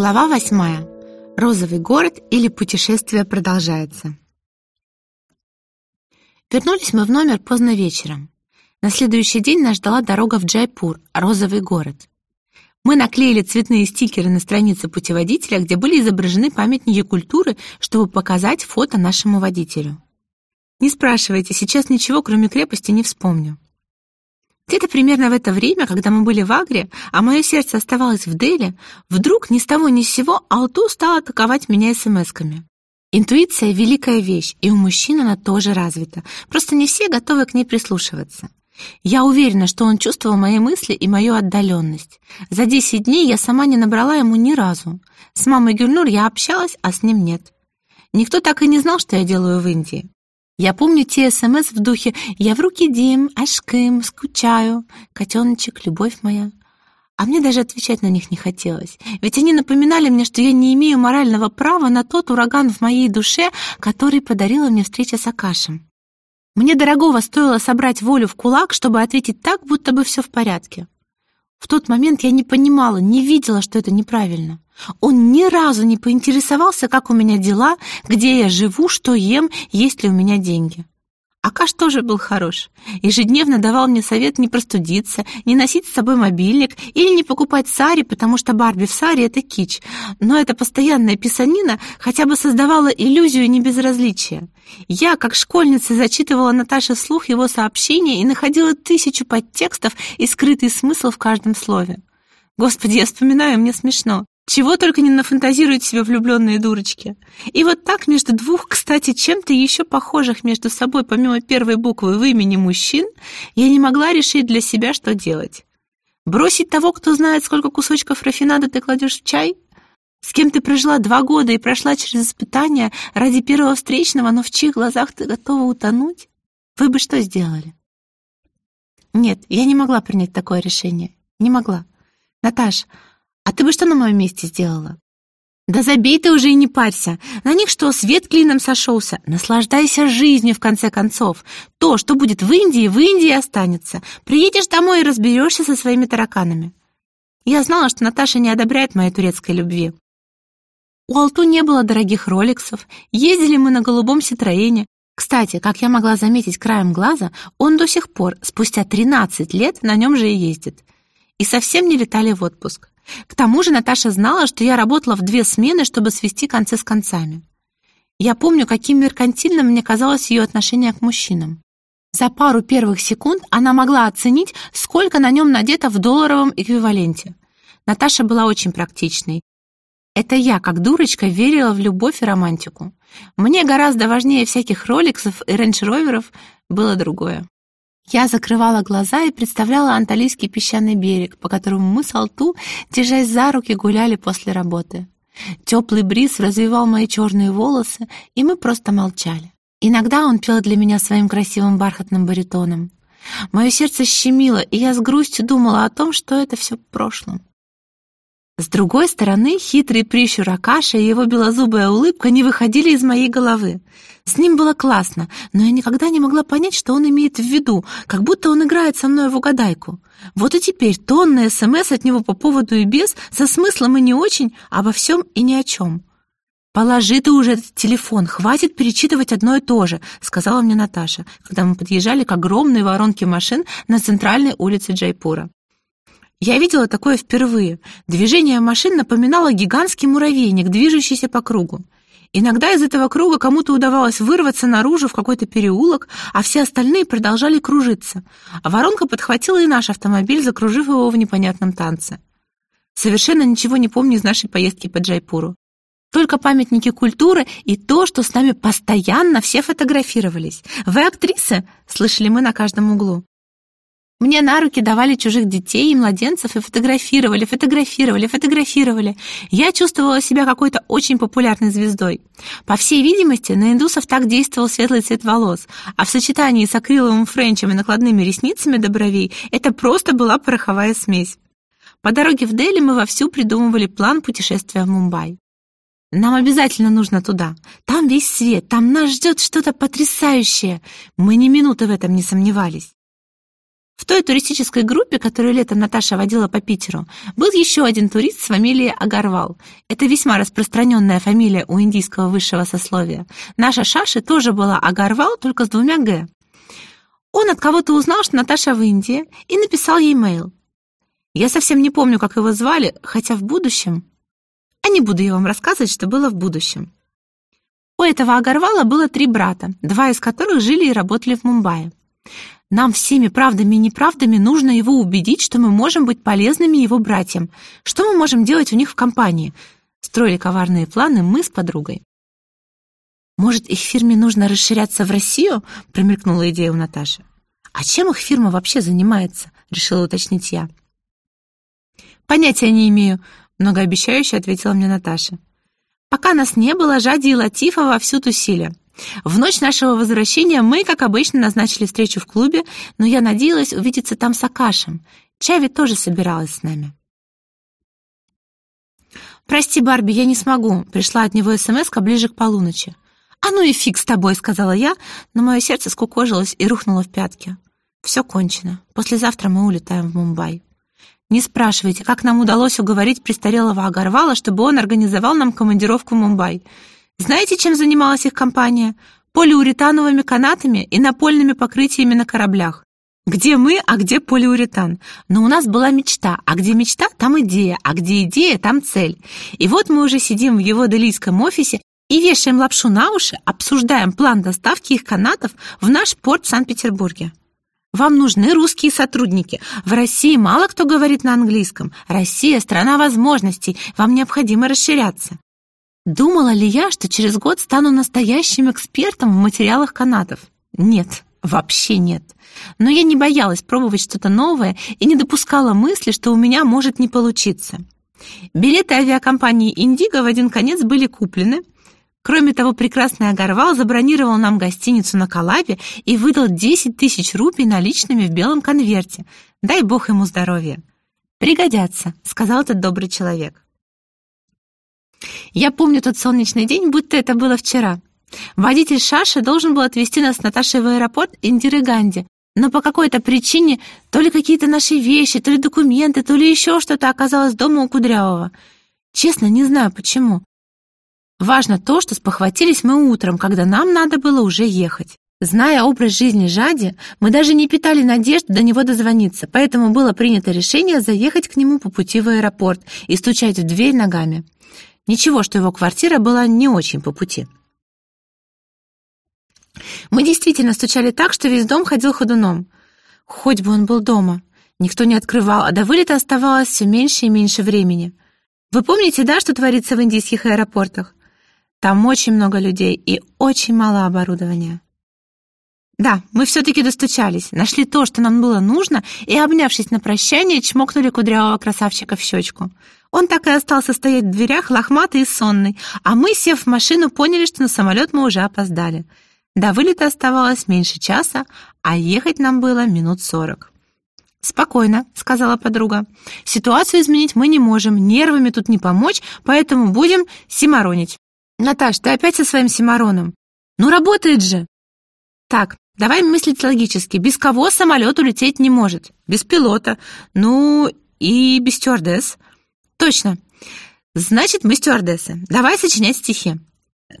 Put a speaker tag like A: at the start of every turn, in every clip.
A: Глава восьмая. Розовый город или путешествие продолжается. Вернулись мы в номер поздно вечером. На следующий день нас ждала дорога в Джайпур, розовый город. Мы наклеили цветные стикеры на странице путеводителя, где были изображены памятники культуры, чтобы показать фото нашему водителю. Не спрашивайте, сейчас ничего, кроме крепости, не вспомню. Где-то примерно в это время, когда мы были в Агре, а мое сердце оставалось в Дели, вдруг ни с того ни с сего Алту стал атаковать меня смс-ками. Интуиция — великая вещь, и у мужчин она тоже развита. Просто не все готовы к ней прислушиваться. Я уверена, что он чувствовал мои мысли и мою отдаленность. За 10 дней я сама не набрала ему ни разу. С мамой Гюльнур я общалась, а с ним нет. Никто так и не знал, что я делаю в Индии. Я помню те СМС в духе «Я в руки Дим, Ашкым, скучаю, котеночек, любовь моя». А мне даже отвечать на них не хотелось, ведь они напоминали мне, что я не имею морального права на тот ураган в моей душе, который подарила мне встреча с Акашем. Мне дорогого стоило собрать волю в кулак, чтобы ответить так, будто бы все в порядке. В тот момент я не понимала, не видела, что это неправильно. Он ни разу не поинтересовался, как у меня дела, где я живу, что ем, есть ли у меня деньги. Акаш тоже был хорош. Ежедневно давал мне совет не простудиться, не носить с собой мобильник или не покупать сари, потому что Барби в саре — это кич. Но эта постоянная писанина хотя бы создавала иллюзию небезразличия. Я, как школьница, зачитывала Наташе вслух его сообщения и находила тысячу подтекстов и скрытый смысл в каждом слове. Господи, я вспоминаю, мне смешно. Чего только не нафантазируют себе влюбленные дурочки. И вот так между двух, кстати, чем-то еще похожих между собой, помимо первой буквы в имени мужчин, я не могла решить для себя, что делать. Бросить того, кто знает, сколько кусочков рафинада ты кладешь в чай? С кем ты прожила два года и прошла через испытания ради первого встречного, но в чьих глазах ты готова утонуть? Вы бы что сделали? Нет, я не могла принять такое решение. Не могла. Наташ, а ты бы что на моем месте сделала? Да забей ты уже и не парься. На них что, свет клином сошелся? Наслаждайся жизнью, в конце концов. То, что будет в Индии, в Индии останется. Приедешь домой и разберешься со своими тараканами. Я знала, что Наташа не одобряет моей турецкой любви. У Алту не было дорогих роликсов. Ездили мы на голубом Ситроене. Кстати, как я могла заметить краем глаза, он до сих пор, спустя 13 лет, на нем же и ездит. И совсем не летали в отпуск. К тому же Наташа знала, что я работала в две смены, чтобы свести концы с концами. Я помню, каким меркантильным мне казалось ее отношение к мужчинам. За пару первых секунд она могла оценить, сколько на нем надето в долларовом эквиваленте. Наташа была очень практичной. Это я, как дурочка, верила в любовь и романтику. Мне гораздо важнее всяких роликсов и рейндж-роверов было другое. Я закрывала глаза и представляла анталийский песчаный берег, по которому мы с Алту, держась за руки, гуляли после работы. Теплый бриз развивал мои черные волосы, и мы просто молчали. Иногда он пел для меня своим красивым бархатным баритоном. Мое сердце щемило, и я с грустью думала о том, что это все в прошлом. С другой стороны, хитрый прищур Акаша и его белозубая улыбка не выходили из моей головы. С ним было классно, но я никогда не могла понять, что он имеет в виду, как будто он играет со мной в угадайку. Вот и теперь тонны СМС от него по поводу и без, со смыслом и не очень, обо всем и ни о чем. «Положи ты уже этот телефон, хватит перечитывать одно и то же», сказала мне Наташа, когда мы подъезжали к огромной воронке машин на центральной улице Джайпура. Я видела такое впервые. Движение машин напоминало гигантский муравейник, движущийся по кругу. Иногда из этого круга кому-то удавалось вырваться наружу в какой-то переулок, а все остальные продолжали кружиться. А воронка подхватила и наш автомобиль, закружив его в непонятном танце. Совершенно ничего не помню из нашей поездки по Джайпуру. Только памятники культуры и то, что с нами постоянно все фотографировались. «Вы актриса?» — слышали мы на каждом углу. Мне на руки давали чужих детей и младенцев и фотографировали, фотографировали, фотографировали. Я чувствовала себя какой-то очень популярной звездой. По всей видимости, на индусов так действовал светлый цвет волос, а в сочетании с акриловым френчем и накладными ресницами до бровей это просто была пороховая смесь. По дороге в Дели мы вовсю придумывали план путешествия в Мумбай. Нам обязательно нужно туда. Там весь свет, там нас ждет что-то потрясающее. Мы ни минуты в этом не сомневались. В той туристической группе, которую летом Наташа водила по Питеру, был еще один турист с фамилией Агарвал. Это весьма распространенная фамилия у индийского высшего сословия. Наша Шаши тоже была Агарвал, только с двумя «г». Он от кого-то узнал, что Наташа в Индии, и написал ей мейл. Я совсем не помню, как его звали, хотя в будущем... А не буду я вам рассказывать, что было в будущем. У этого Агарвала было три брата, два из которых жили и работали в Мумбаи. Нам всеми правдами и неправдами нужно его убедить, что мы можем быть полезными его братьям. Что мы можем делать у них в компании? Строили коварные планы мы с подругой. «Может, их фирме нужно расширяться в Россию?» — промелькнула идея у Наташи. «А чем их фирма вообще занимается?» — решила уточнить я. «Понятия не имею», — многообещающе ответила мне Наташа. «Пока нас не было, Жади и Латифа вовсю тусили. В ночь нашего возвращения мы, как обычно, назначили встречу в клубе, но я надеялась увидеться там с Акашем. Чави тоже собиралась с нами. «Прости, Барби, я не смогу», — пришла от него смс ближе к полуночи. «А ну и фиг с тобой», — сказала я, но мое сердце скукожилось и рухнуло в пятки. «Все кончено. Послезавтра мы улетаем в Мумбай». Не спрашивайте, как нам удалось уговорить престарелого Агарвала, чтобы он организовал нам командировку в Мумбай. Знаете, чем занималась их компания? Полиуретановыми канатами и напольными покрытиями на кораблях. Где мы, а где полиуретан? Но у нас была мечта, а где мечта, там идея, а где идея, там цель. И вот мы уже сидим в его делийском офисе и вешаем лапшу на уши, обсуждаем план доставки их канатов в наш порт в Санкт-Петербурге. Вам нужны русские сотрудники. В России мало кто говорит на английском. Россия — страна возможностей. Вам необходимо расширяться. Думала ли я, что через год стану настоящим экспертом в материалах канатов? Нет, вообще нет. Но я не боялась пробовать что-то новое и не допускала мысли, что у меня может не получиться. Билеты авиакомпании «Индиго» в один конец были куплены. Кроме того, прекрасный Агарвал забронировал нам гостиницу на Калабе и выдал 10 тысяч рупий наличными в белом конверте. Дай бог ему здоровья. «Пригодятся», — сказал этот добрый человек. Я помню тот солнечный день, будто это было вчера. Водитель Шаши должен был отвезти нас с Наташей в аэропорт Индиры Ганди, но по какой-то причине то ли какие-то наши вещи, то ли документы, то ли еще что-то оказалось дома у Кудрявого. Честно, не знаю почему. Важно то, что спохватились мы утром, когда нам надо было уже ехать. Зная образ жизни Жади, мы даже не питали надежд до него дозвониться, поэтому было принято решение заехать к нему по пути в аэропорт и стучать в дверь ногами. Ничего, что его квартира была не очень по пути. Мы действительно стучали так, что весь дом ходил ходуном. Хоть бы он был дома. Никто не открывал, а до вылета оставалось все меньше и меньше времени. Вы помните, да, что творится в индийских аэропортах? Там очень много людей и очень мало оборудования. Да, мы все-таки достучались, нашли то, что нам было нужно, и, обнявшись на прощание, чмокнули кудрявого красавчика в щечку. Он так и остался стоять в дверях, лохматый и сонный, а мы, сев в машину, поняли, что на самолет мы уже опоздали. До вылета оставалось меньше часа, а ехать нам было минут сорок. «Спокойно», — сказала подруга. «Ситуацию изменить мы не можем, нервами тут не помочь, поэтому будем симаронить». «Наташ, ты опять со своим симароном?» «Ну, работает же!» «Так, Давай мыслить логически. Без кого самолет улететь не может? Без пилота. Ну, и без стюардесс. Точно. Значит, мы стюардессы. Давай сочинять стихи.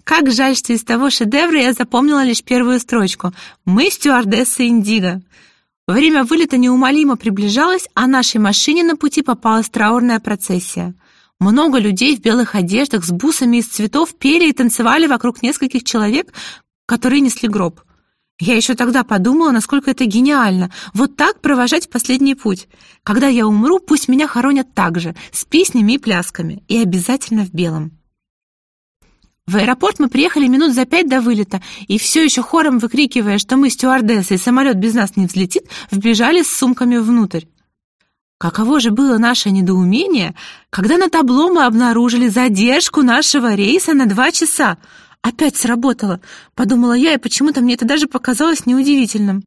A: Как жаль, что из того шедевра я запомнила лишь первую строчку. Мы стюардессы Индиго. Время вылета неумолимо приближалось, а нашей машине на пути попалась траурная процессия. Много людей в белых одеждах с бусами из цветов пели и танцевали вокруг нескольких человек, которые несли гроб. Я еще тогда подумала, насколько это гениально. Вот так провожать последний путь. Когда я умру, пусть меня хоронят так же, с песнями и плясками, и обязательно в белом. В аэропорт мы приехали минут за пять до вылета, и все еще хором выкрикивая, что мы стюардессы и самолет без нас не взлетит, вбежали с сумками внутрь. Каково же было наше недоумение, когда на табло мы обнаружили задержку нашего рейса на два часа — Опять сработало, подумала я, и почему-то мне это даже показалось неудивительным.